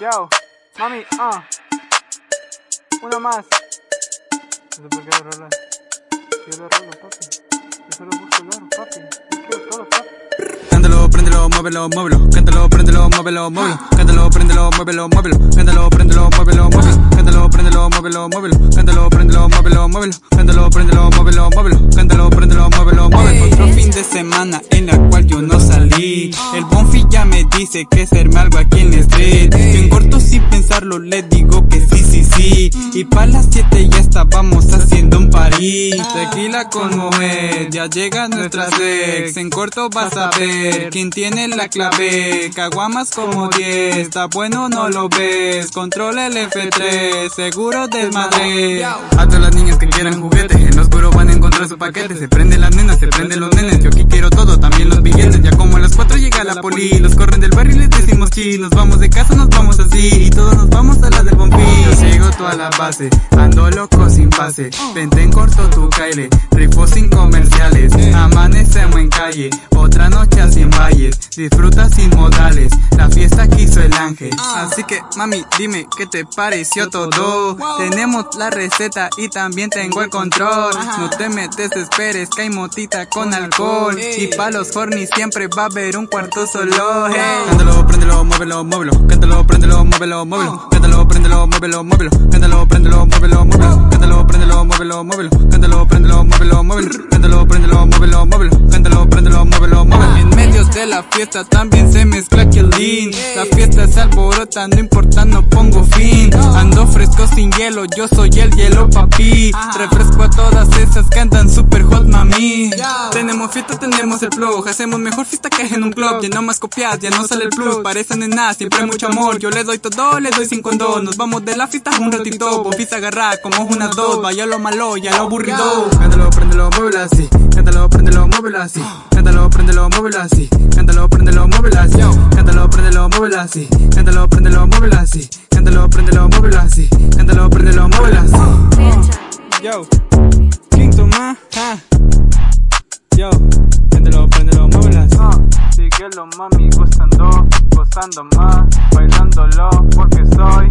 Yo, mami, ah. Una más. No sé por qué lo rolas. Yo lo rolo, papi. Yo solo busco el oro, papi. Yo quiero todo, papi. Cántalo, préndelo, muévelo, muévelo. Cántalo, préndelo, muévelo, muévelo. Cántalo, préndelo, muévelo, muévelo. Cántalo, préndelo, muévelo, muévelo. Cántalo, préndelo, muévelo, muévelo. Cántalo, préndelo, muévelo, muévelo. Cántalo, préndelo, muévelo, muévelo. Cántalo, préndelo, muévelo, muévelo. Otro fin de semana en me dice que serme algo aquí en la street. Yo en corto sin pensarlo le digo Y pa' las 7 ya estábamos haciendo un party. Tequila con mujer, ya llega nuestra sex. En corto vas a ver quién tiene la clave. Caguamas como 10, está bueno no lo ves. Controla el F3, seguro desmadre. A todas las niñas que quieran juguetes, en oscuro van a encontrar su paquete. Se prenden las nenas, se prenden los nenes. Yo aquí quiero todo, también los billetes. Ya como a las 4 llega la poli, los corren del barrio y les decimos chi. Nos vamos de casa, nos vamos así. Y todos nos vamos a la del bombín. Toda la base, ando loco sin pase. Vente en corto tu caile, rifo sin comerciales. Amanecemos en calle, otra noche sin valles. Disfruta sin modales, la fiesta quiso el ángel. Así que mami, dime qué te pareció todo. Tenemos la receta y también tengo el control. No te me desesperes, que hay motita con alcohol. Y pa' los horny siempre va a haber un cuarto solo. Hey. Cántalo, préndelo, muévelo, muévelo. Cántalo, préndelo, muévelo, muévelo. Cántalo, préndelo, En medio de la fiesta también se mezcla Killin. La fiesta se alborota, no importa, no pongo fin. Ando fresco sin hielo, yo soy el hielo, papi. Refresco a todas esas que Tenemos fiesta, tenemos el flow. Hacemos mejor fiesta que en un club. Ya no más copias, ya no sale el plus. Parecen en nada, siempre hay mucho amor. Yo le doy todo, le doy sin condón. Nos vamos de la fiesta un ratito. Bofis agarrar como una dos. Vaya lo malo, ya lo aburrido. Cántalo, préndelo, muévelo así. Cántalo, préndelo, muévelo así. Cántalo, préndelo, muévelo así. Cántalo, préndelo, muévelo así. Cántalo, préndelo, muévelo así. Cántalo, préndelo, muévelo así. Yo, préndelo, préndelo, muévelo así. Ah. Síguelo, mami, gozando, gozando más, bailándolo, porque soy